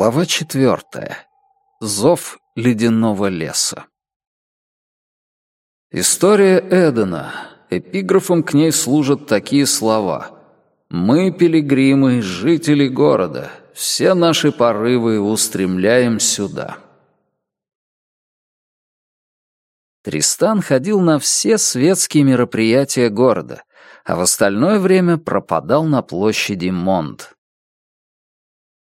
Глава четвертая. Зов ледяного леса. История Эдена. Эпиграфом к ней служат такие слова. «Мы, пилигримы, жители города, все наши порывы устремляем сюда». Тристан ходил на все светские мероприятия города, а в остальное время пропадал на площади Монт.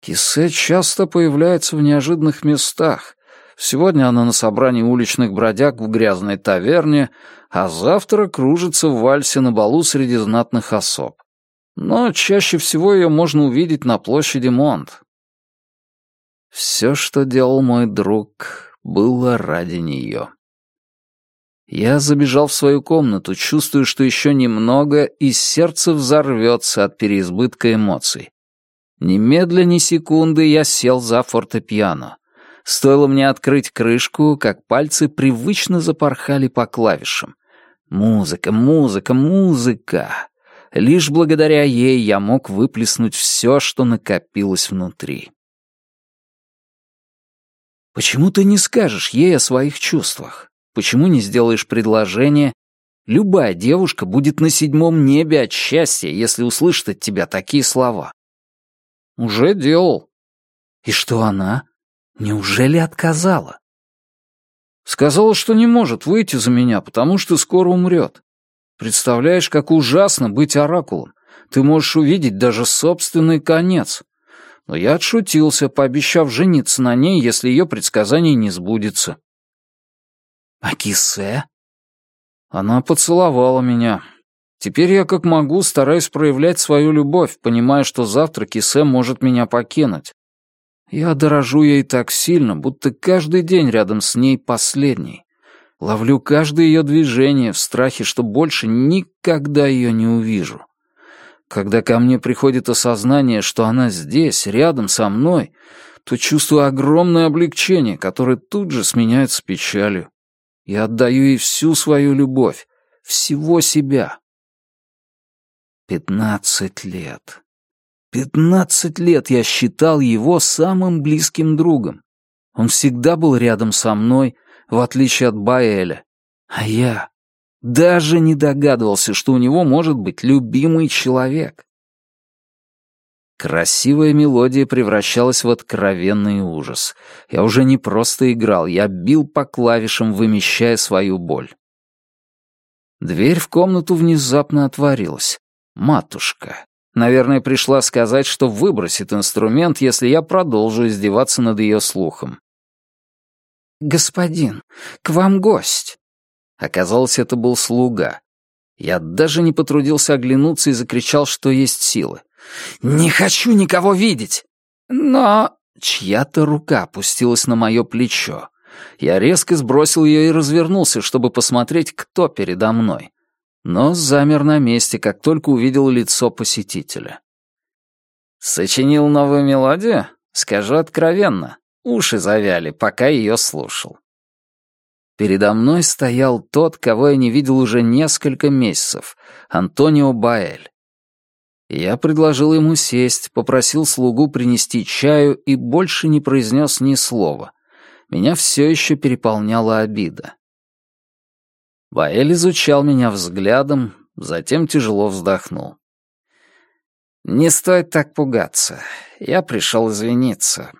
Кисе часто появляется в неожиданных местах. Сегодня она на собрании уличных бродяг в грязной таверне, а завтра кружится в вальсе на балу среди знатных особ. Но чаще всего ее можно увидеть на площади Монт. Все, что делал мой друг, было ради нее. Я забежал в свою комнату, чувствуя, что еще немного, и сердце взорвется от переизбытка эмоций. Немедля ни секунды я сел за фортепиано. Стоило мне открыть крышку, как пальцы привычно запорхали по клавишам. Музыка, музыка, музыка. Лишь благодаря ей я мог выплеснуть все, что накопилось внутри. Почему ты не скажешь ей о своих чувствах? Почему не сделаешь предложение? Любая девушка будет на седьмом небе от счастья, если услышит от тебя такие слова. «Уже делал». «И что она? Неужели отказала?» «Сказала, что не может выйти за меня, потому что скоро умрет. Представляешь, как ужасно быть оракулом. Ты можешь увидеть даже собственный конец. Но я отшутился, пообещав жениться на ней, если ее предсказание не сбудется». «А Кисе?» Она поцеловала меня, Теперь я как могу стараюсь проявлять свою любовь, понимая, что завтра Кисе может меня покинуть. Я дорожу ей так сильно, будто каждый день рядом с ней последний. Ловлю каждое ее движение в страхе, что больше никогда ее не увижу. Когда ко мне приходит осознание, что она здесь, рядом со мной, то чувствую огромное облегчение, которое тут же сменяется печалью. Я отдаю ей всю свою любовь, всего себя. Пятнадцать лет. Пятнадцать лет я считал его самым близким другом. Он всегда был рядом со мной, в отличие от Баэля. А я даже не догадывался, что у него может быть любимый человек. Красивая мелодия превращалась в откровенный ужас. Я уже не просто играл, я бил по клавишам, вымещая свою боль. Дверь в комнату внезапно отворилась. Матушка. Наверное, пришла сказать, что выбросит инструмент, если я продолжу издеваться над ее слухом. «Господин, к вам гость». Оказалось, это был слуга. Я даже не потрудился оглянуться и закричал, что есть силы. «Не хочу никого видеть!» Но чья-то рука опустилась на мое плечо. Я резко сбросил ее и развернулся, чтобы посмотреть, кто передо мной но замер на месте, как только увидел лицо посетителя. «Сочинил новую мелодию? Скажу откровенно, уши завяли, пока ее слушал». Передо мной стоял тот, кого я не видел уже несколько месяцев, Антонио Баэль. Я предложил ему сесть, попросил слугу принести чаю и больше не произнес ни слова. Меня все еще переполняла обида. Баэль изучал меня взглядом, затем тяжело вздохнул. «Не стоит так пугаться. Я пришел извиниться».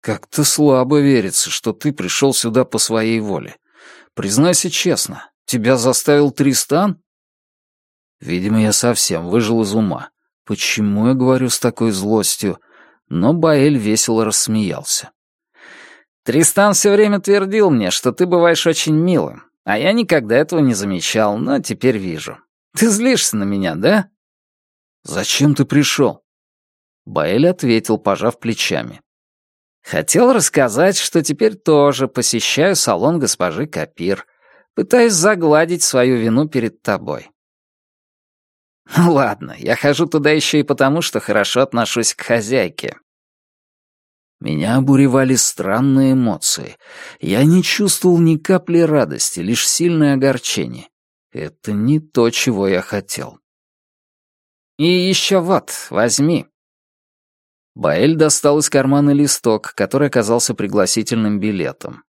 «Как-то слабо верится, что ты пришел сюда по своей воле. Признайся честно, тебя заставил Тристан?» Видимо, я совсем выжил из ума. Почему я говорю с такой злостью? Но Баэль весело рассмеялся. «Тристан все время твердил мне, что ты бываешь очень милым. А я никогда этого не замечал, но теперь вижу. Ты злишься на меня, да? Зачем ты пришел? Баэль ответил, пожав плечами. Хотел рассказать, что теперь тоже посещаю салон госпожи Капир, пытаясь загладить свою вину перед тобой. Ну ладно, я хожу туда еще и потому, что хорошо отношусь к хозяйке. Меня обуревали странные эмоции. Я не чувствовал ни капли радости, лишь сильное огорчение. Это не то, чего я хотел. «И еще вот, возьми». Баэль достал из кармана листок, который оказался пригласительным билетом.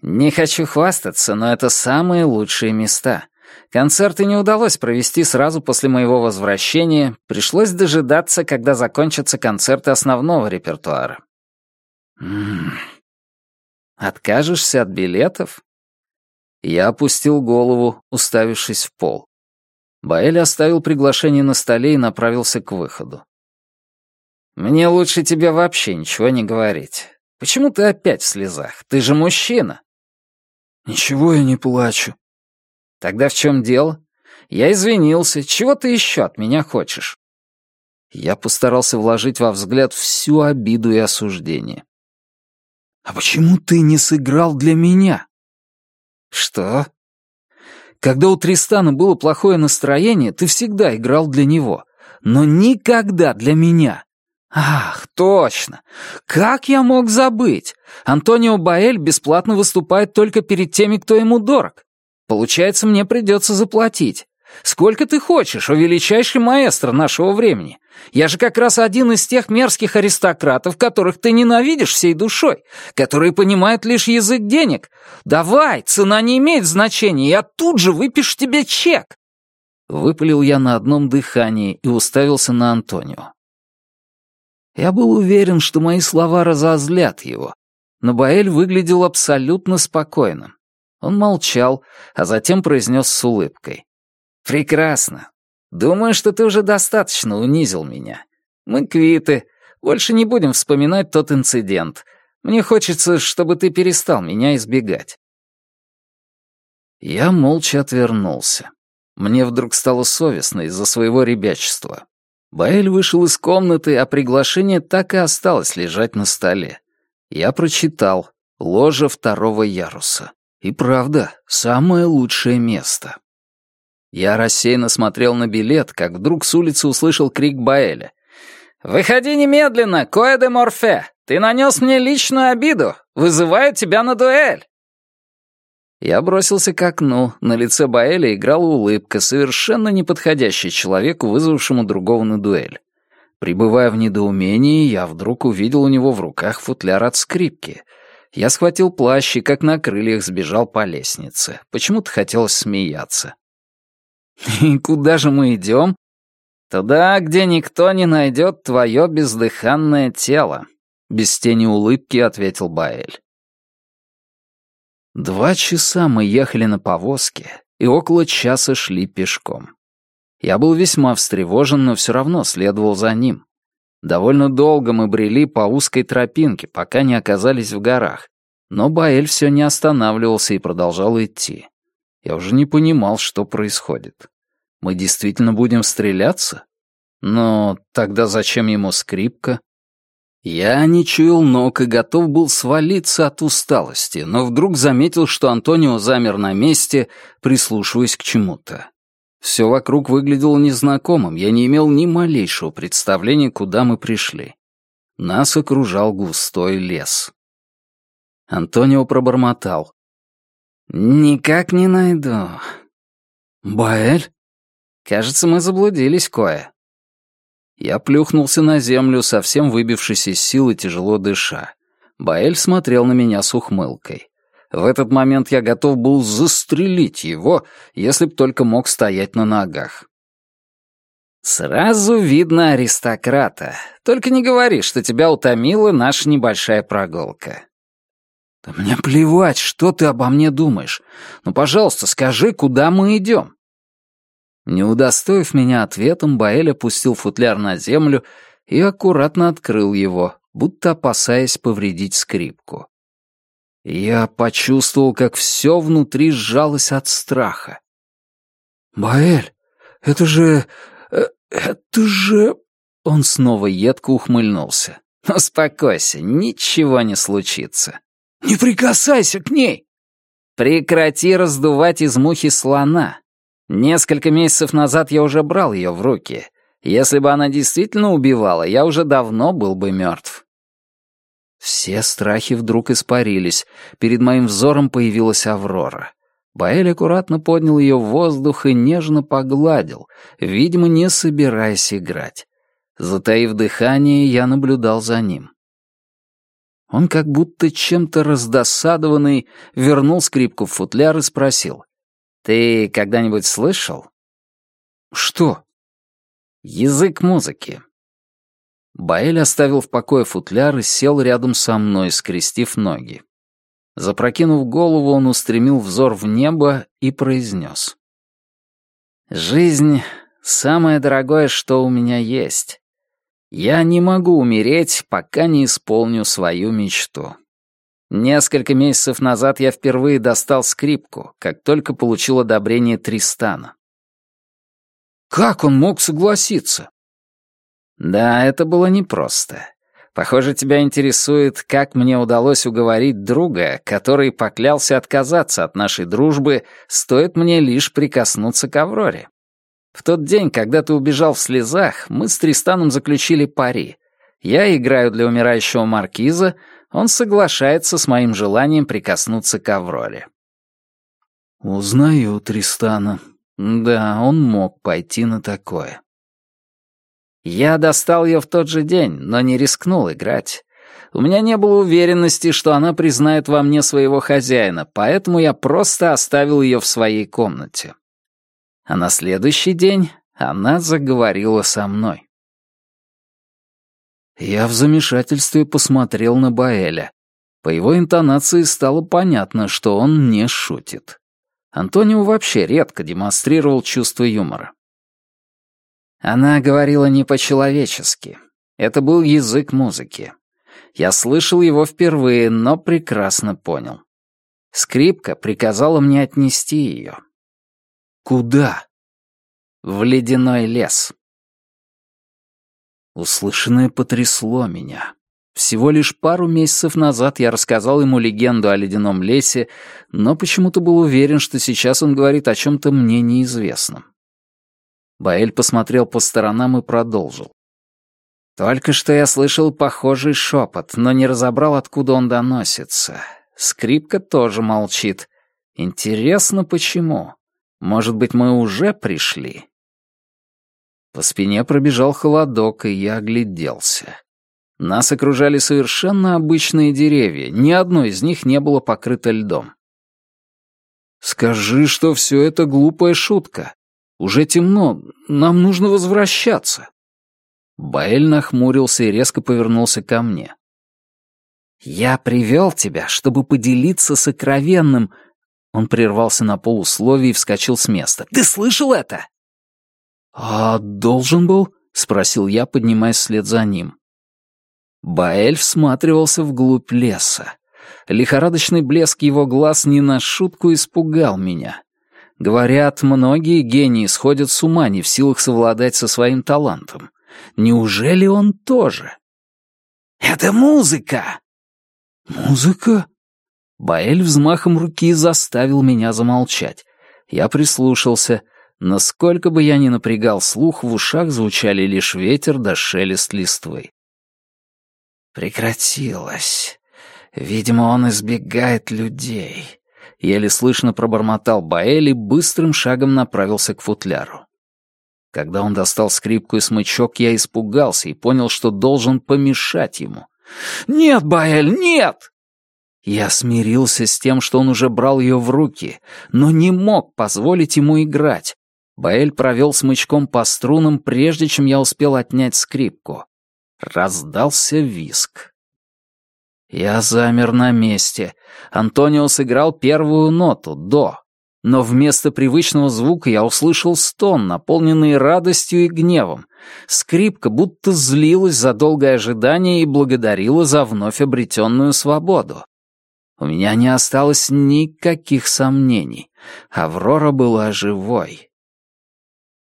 «Не хочу хвастаться, но это самые лучшие места. Концерты не удалось провести сразу после моего возвращения, пришлось дожидаться, когда закончатся концерты основного репертуара». «М -м, «Откажешься от билетов?» Я опустил голову, уставившись в пол. Баэль оставил приглашение на столе и направился к выходу. «Мне лучше тебе вообще ничего не говорить. Почему ты опять в слезах? Ты же мужчина!» «Ничего я не плачу». «Тогда в чем дело? Я извинился. Чего ты еще от меня хочешь?» Я постарался вложить во взгляд всю обиду и осуждение. «А почему ты не сыграл для меня?» «Что?» «Когда у Тристана было плохое настроение, ты всегда играл для него, но никогда для меня. Ах, точно! Как я мог забыть? Антонио Баэль бесплатно выступает только перед теми, кто ему дорог. Получается, мне придется заплатить. Сколько ты хочешь, о величайший маэстро нашего времени? Я же как раз один из тех мерзких аристократов, которых ты ненавидишь всей душой, которые понимают лишь язык денег. Давай, цена не имеет значения, я тут же выпишу тебе чек. Выпалил я на одном дыхании и уставился на Антонио. Я был уверен, что мои слова разозлят его, но Баэль выглядел абсолютно спокойным. Он молчал, а затем произнес с улыбкой. «Прекрасно. Думаю, что ты уже достаточно унизил меня. Мы квиты. Больше не будем вспоминать тот инцидент. Мне хочется, чтобы ты перестал меня избегать». Я молча отвернулся. Мне вдруг стало совестно из-за своего ребячества. Баэль вышел из комнаты, а приглашение так и осталось лежать на столе. Я прочитал «Ложа второго яруса». И правда, самое лучшее место. Я рассеянно смотрел на билет, как вдруг с улицы услышал крик Баэля. «Выходи немедленно, Коэ де Морфе! Ты нанес мне личную обиду! Вызываю тебя на дуэль!» Я бросился к окну. На лице Баэля играла улыбка, совершенно неподходящая человеку, вызвавшему другого на дуэль. Прибывая в недоумении, я вдруг увидел у него в руках футляр от скрипки. Я схватил плащ и, как на крыльях, сбежал по лестнице. Почему-то хотелось смеяться. «И куда же мы идем?» «Туда, где никто не найдет твое бездыханное тело», — без тени улыбки ответил Баэль. Два часа мы ехали на повозке и около часа шли пешком. Я был весьма встревожен, но все равно следовал за ним. Довольно долго мы брели по узкой тропинке, пока не оказались в горах, но Баэль все не останавливался и продолжал идти. Я уже не понимал, что происходит. Мы действительно будем стреляться? Но тогда зачем ему скрипка? Я не чуял ног и готов был свалиться от усталости, но вдруг заметил, что Антонио замер на месте, прислушиваясь к чему-то. Все вокруг выглядело незнакомым, я не имел ни малейшего представления, куда мы пришли. Нас окружал густой лес. Антонио пробормотал. «Никак не найду». «Баэль?» «Кажется, мы заблудились, Коя. Я плюхнулся на землю, совсем выбившись из сил тяжело дыша. Баэль смотрел на меня с ухмылкой. В этот момент я готов был застрелить его, если б только мог стоять на ногах. «Сразу видно аристократа. Только не говори, что тебя утомила наша небольшая прогулка». «Да мне плевать, что ты обо мне думаешь. Ну, пожалуйста, скажи, куда мы идем?» Не удостоив меня ответом, Баэль опустил футляр на землю и аккуратно открыл его, будто опасаясь повредить скрипку. Я почувствовал, как все внутри сжалось от страха. «Баэль, это же... Э, это же...» Он снова едко ухмыльнулся. «Успокойся, ничего не случится». «Не прикасайся к ней!» «Прекрати раздувать из мухи слона. Несколько месяцев назад я уже брал ее в руки. Если бы она действительно убивала, я уже давно был бы мертв. Все страхи вдруг испарились. Перед моим взором появилась Аврора. Баэль аккуратно поднял ее в воздух и нежно погладил, видимо, не собираясь играть. Затаив дыхание, я наблюдал за ним. Он как будто чем-то раздосадованный вернул скрипку в футляр и спросил. «Ты когда-нибудь слышал?» «Что?» «Язык музыки». Баэль оставил в покое футляр и сел рядом со мной, скрестив ноги. Запрокинув голову, он устремил взор в небо и произнес. «Жизнь — самое дорогое, что у меня есть. Я не могу умереть, пока не исполню свою мечту. Несколько месяцев назад я впервые достал скрипку, как только получил одобрение Тристана. Как он мог согласиться? Да, это было непросто. Похоже, тебя интересует, как мне удалось уговорить друга, который поклялся отказаться от нашей дружбы, стоит мне лишь прикоснуться к Авроре. В тот день, когда ты убежал в слезах, мы с Тристаном заключили пари. Я играю для умирающего маркиза, он соглашается с моим желанием прикоснуться к Авроре. Узнаю Тристана. Да, он мог пойти на такое. Я достал ее в тот же день, но не рискнул играть. У меня не было уверенности, что она признает во мне своего хозяина, поэтому я просто оставил ее в своей комнате. А на следующий день она заговорила со мной. Я в замешательстве посмотрел на Баэля. По его интонации стало понятно, что он не шутит. Антонио вообще редко демонстрировал чувство юмора. Она говорила не по-человечески. Это был язык музыки. Я слышал его впервые, но прекрасно понял. Скрипка приказала мне отнести ее. Куда? В ледяной лес. Услышанное потрясло меня. Всего лишь пару месяцев назад я рассказал ему легенду о ледяном лесе, но почему-то был уверен, что сейчас он говорит о чем-то мне неизвестном. Баэль посмотрел по сторонам и продолжил. «Только что я слышал похожий шепот, но не разобрал, откуда он доносится. Скрипка тоже молчит. Интересно, почему?» Может быть, мы уже пришли?» По спине пробежал холодок, и я огляделся. Нас окружали совершенно обычные деревья, ни одно из них не было покрыто льдом. «Скажи, что все это глупая шутка. Уже темно, нам нужно возвращаться». Баэль нахмурился и резко повернулся ко мне. «Я привел тебя, чтобы поделиться сокровенным, он прервался на полусловие и вскочил с места. «Ты слышал это?» «А должен был?» — спросил я, поднимаясь вслед за ним. Баэль всматривался вглубь леса. Лихорадочный блеск его глаз не на шутку испугал меня. Говорят, многие гении сходят с ума, не в силах совладать со своим талантом. Неужели он тоже? «Это музыка!» «Музыка?» Баэль взмахом руки заставил меня замолчать. Я прислушался. Насколько бы я ни напрягал слух, в ушах звучали лишь ветер да шелест листвы. Прекратилось. Видимо, он избегает людей. Еле слышно пробормотал Баэль и быстрым шагом направился к футляру. Когда он достал скрипку и смычок, я испугался и понял, что должен помешать ему. «Нет, Баэль, нет!» Я смирился с тем, что он уже брал ее в руки, но не мог позволить ему играть. Баэль провел смычком по струнам, прежде чем я успел отнять скрипку. Раздался виск. Я замер на месте. Антонио сыграл первую ноту, до. Но вместо привычного звука я услышал стон, наполненный радостью и гневом. Скрипка будто злилась за долгое ожидание и благодарила за вновь обретенную свободу. У меня не осталось никаких сомнений. Аврора была живой.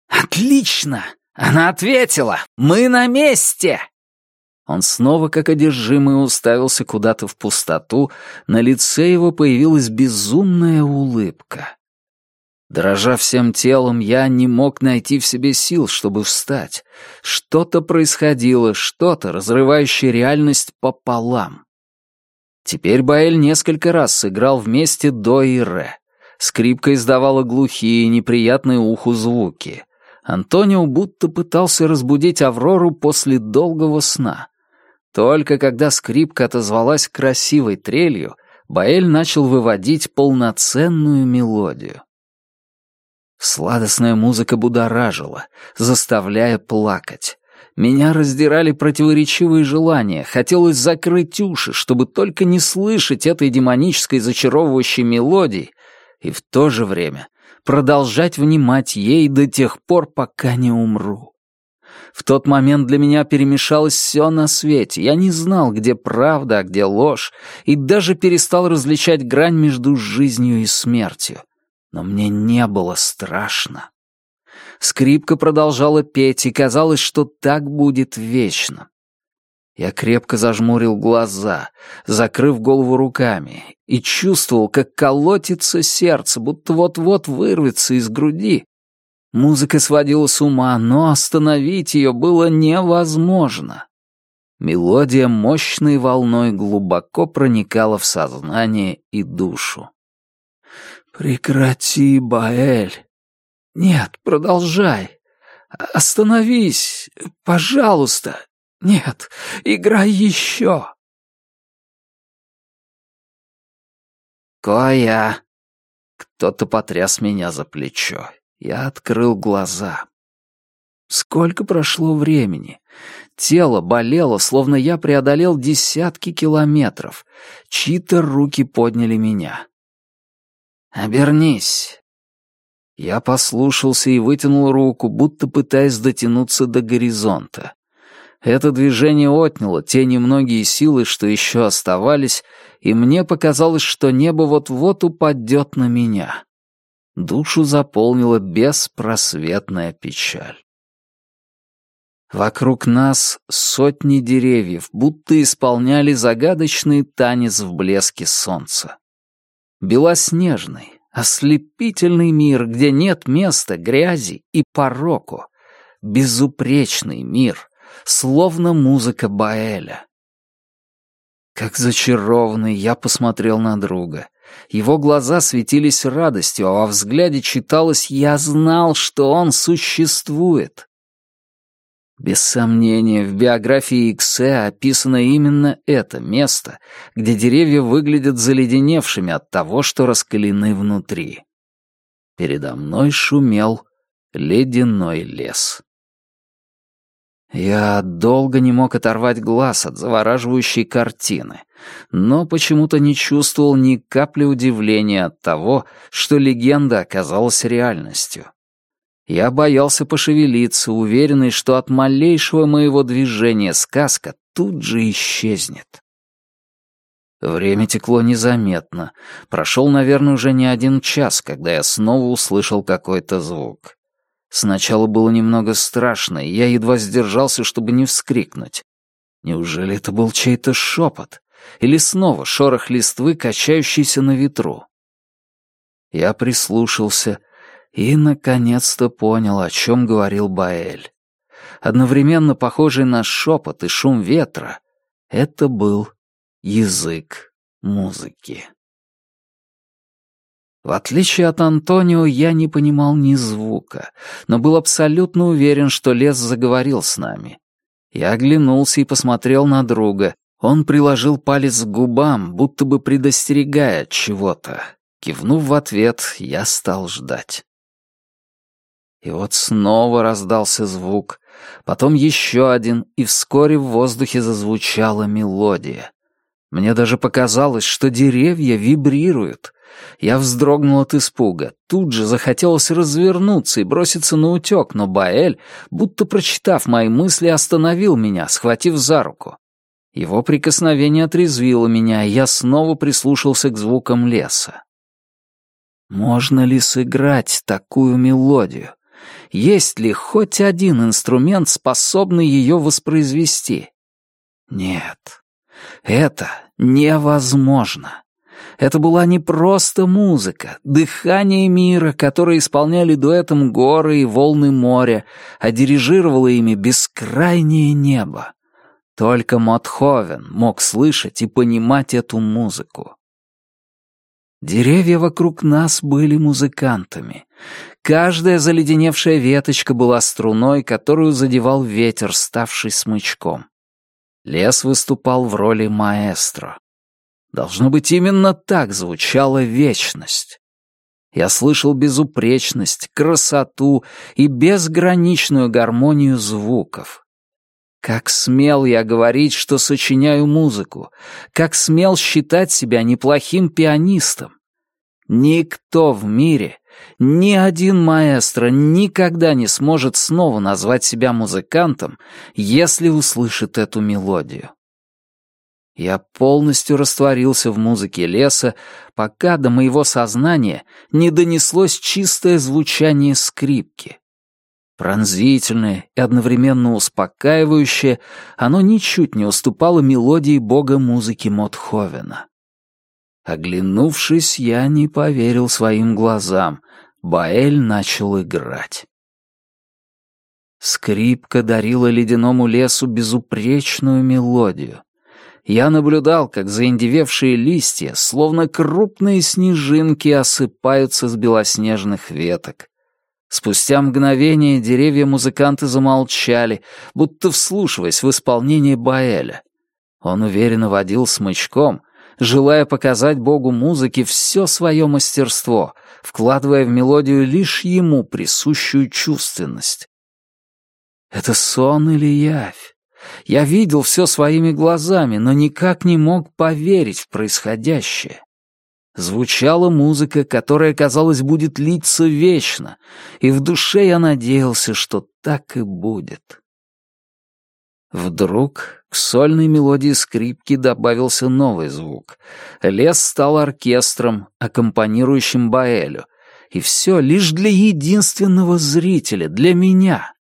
«Отлично! Она ответила! Мы на месте!» Он снова, как одержимый, уставился куда-то в пустоту, на лице его появилась безумная улыбка. Дрожа всем телом, я не мог найти в себе сил, чтобы встать. Что-то происходило, что-то, разрывающее реальность пополам. Теперь Баэль несколько раз сыграл вместе до и ре. Скрипка издавала глухие, неприятные уху звуки. Антонио будто пытался разбудить Аврору после долгого сна. Только когда скрипка отозвалась красивой трелью, Баэль начал выводить полноценную мелодию. Сладостная музыка будоражила, заставляя плакать. Меня раздирали противоречивые желания, хотелось закрыть уши, чтобы только не слышать этой демонической зачаровывающей мелодии, и в то же время продолжать внимать ей до тех пор, пока не умру. В тот момент для меня перемешалось все на свете. Я не знал, где правда, а где ложь, и даже перестал различать грань между жизнью и смертью. Но мне не было страшно. Скрипка продолжала петь, и казалось, что так будет вечно. Я крепко зажмурил глаза, закрыв голову руками, и чувствовал, как колотится сердце, будто вот-вот вырвется из груди. Музыка сводила с ума, но остановить ее было невозможно. Мелодия мощной волной глубоко проникала в сознание и душу. «Прекрати, Баэль! Нет, продолжай! Остановись, пожалуйста! Нет, играй еще!» «Коя!» Кто-то потряс меня за плечо. Я открыл глаза. Сколько прошло времени? Тело болело, словно я преодолел десятки километров. Чьи-то руки подняли меня. «Обернись!» Я послушался и вытянул руку, будто пытаясь дотянуться до горизонта. Это движение отняло те немногие силы, что еще оставались, и мне показалось, что небо вот-вот упадет на меня. Душу заполнила беспросветная печаль. Вокруг нас сотни деревьев, будто исполняли загадочный танец в блеске солнца. Белоснежный, ослепительный мир, где нет места грязи и пороку. Безупречный мир, словно музыка Баэля. Как зачарованный я посмотрел на друга. Его глаза светились радостью, а во взгляде читалось «Я знал, что он существует». Без сомнения, в биографии Иксе описано именно это место, где деревья выглядят заледеневшими от того, что раскалены внутри. Передо мной шумел ледяной лес. Я долго не мог оторвать глаз от завораживающей картины, но почему-то не чувствовал ни капли удивления от того, что легенда оказалась реальностью. Я боялся пошевелиться, уверенный, что от малейшего моего движения сказка тут же исчезнет. Время текло незаметно. Прошел, наверное, уже не один час, когда я снова услышал какой-то звук. Сначала было немного страшно, и я едва сдержался, чтобы не вскрикнуть. Неужели это был чей-то шепот? Или снова шорох листвы, качающийся на ветру? Я прислушался и, наконец-то, понял, о чем говорил Баэль. Одновременно похожий на шепот и шум ветра — это был язык музыки. В отличие от Антонио, я не понимал ни звука, но был абсолютно уверен, что лес заговорил с нами. Я оглянулся и посмотрел на друга. Он приложил палец к губам, будто бы предостерегая от чего-то. Кивнув в ответ, я стал ждать. И вот снова раздался звук, потом еще один, и вскоре в воздухе зазвучала мелодия. Мне даже показалось, что деревья вибрируют — я вздрогнул от испуга. Тут же захотелось развернуться и броситься на утек, но Баэль, будто прочитав мои мысли, остановил меня, схватив за руку. Его прикосновение отрезвило меня, и я снова прислушался к звукам леса. Можно ли сыграть такую мелодию? Есть ли хоть один инструмент, способный ее воспроизвести? Нет, это невозможно. Это была не просто музыка, дыхание мира, которое исполняли дуэтом горы и волны моря, а дирижировало ими бескрайнее небо. Только Мотховен мог слышать и понимать эту музыку. Деревья вокруг нас были музыкантами. Каждая заледеневшая веточка была струной, которую задевал ветер, ставший смычком. Лес выступал в роли маэстро. Должно быть, именно так звучала вечность. Я слышал безупречность, красоту и безграничную гармонию звуков. Как смел я говорить, что сочиняю музыку, как смел считать себя неплохим пианистом. Никто в мире, ни один маэстро никогда не сможет снова назвать себя музыкантом, если услышит эту мелодию. Я полностью растворился в музыке леса, пока до моего сознания не донеслось чистое звучание скрипки. Пронзительное и одновременно успокаивающее, оно ничуть не уступало мелодии бога музыки Мотховена. Оглянувшись, я не поверил своим глазам. Баэль начал играть. Скрипка дарила ледяному лесу безупречную мелодию. Я наблюдал, как заиндевевшие листья, словно крупные снежинки, осыпаются с белоснежных веток. Спустя мгновение деревья-музыканты замолчали, будто вслушиваясь в исполнение Баэля. Он уверенно водил смычком, желая показать богу музыки все свое мастерство, вкладывая в мелодию лишь ему присущую чувственность. Это сон или явь? Я видел все своими глазами, но никак не мог поверить в происходящее. Звучала музыка, которая, казалось, будет литься вечно, и в душе я надеялся, что так и будет. Вдруг к сольной мелодии скрипки добавился новый звук. Лес стал оркестром, аккомпанирующим Баэлю. И все лишь для единственного зрителя, для меня.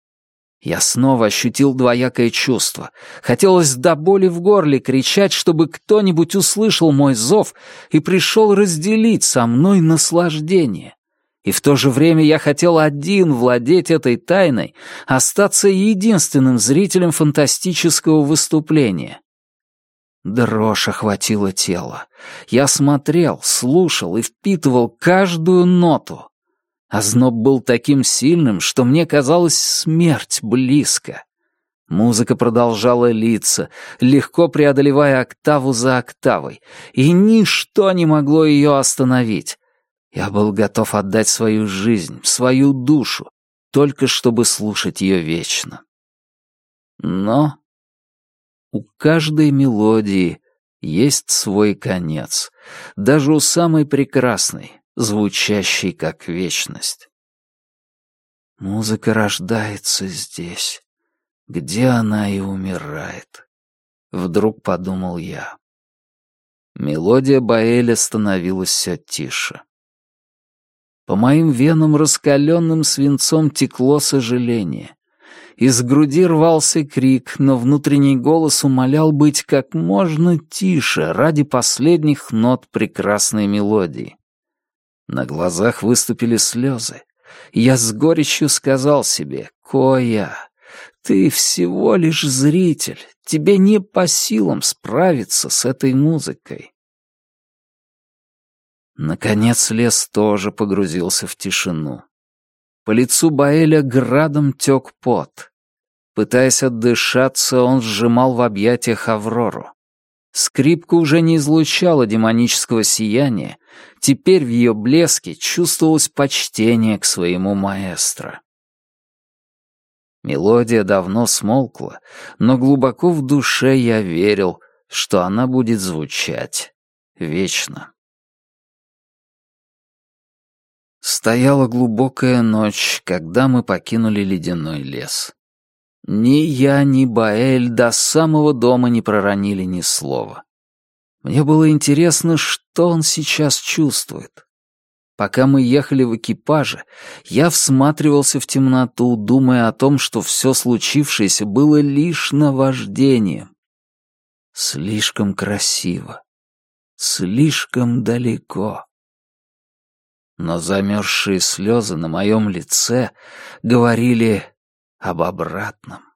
Я снова ощутил двоякое чувство. Хотелось до боли в горле кричать, чтобы кто-нибудь услышал мой зов и пришел разделить со мной наслаждение. И в то же время я хотел один владеть этой тайной, остаться единственным зрителем фантастического выступления. Дрожь охватила тело. Я смотрел, слушал и впитывал каждую ноту. Озноб был таким сильным, что мне казалось смерть близко. Музыка продолжала литься, легко преодолевая октаву за октавой, и ничто не могло ее остановить. Я был готов отдать свою жизнь, свою душу, только чтобы слушать ее вечно. Но у каждой мелодии есть свой конец, даже у самой прекрасной, звучащий как вечность. Музыка рождается здесь, где она и умирает. Вдруг подумал я. Мелодия Баэля становилась все тише. По моим венам раскаленным свинцом текло сожаление. Из груди рвался крик, но внутренний голос умолял быть как можно тише ради последних нот прекрасной мелодии. На глазах выступили слезы. Я с горечью сказал себе, «Коя, ты всего лишь зритель, тебе не по силам справиться с этой музыкой». Наконец лес тоже погрузился в тишину. По лицу Баэля градом тек пот. Пытаясь отдышаться, он сжимал в объятиях Аврору. Скрипка уже не излучала демонического сияния, теперь в ее блеске чувствовалось почтение к своему маэстро. Мелодия давно смолкла, но глубоко в душе я верил, что она будет звучать вечно. Стояла глубокая ночь, когда мы покинули ледяной лес. Ни я, ни Баэль до самого дома не проронили ни слова. Мне было интересно, что он сейчас чувствует. Пока мы ехали в экипаже, я всматривался в темноту, думая о том, что все случившееся было лишь наваждением. Слишком красиво. Слишком далеко. Но замерзшие слезы на моем лице говорили об обратном.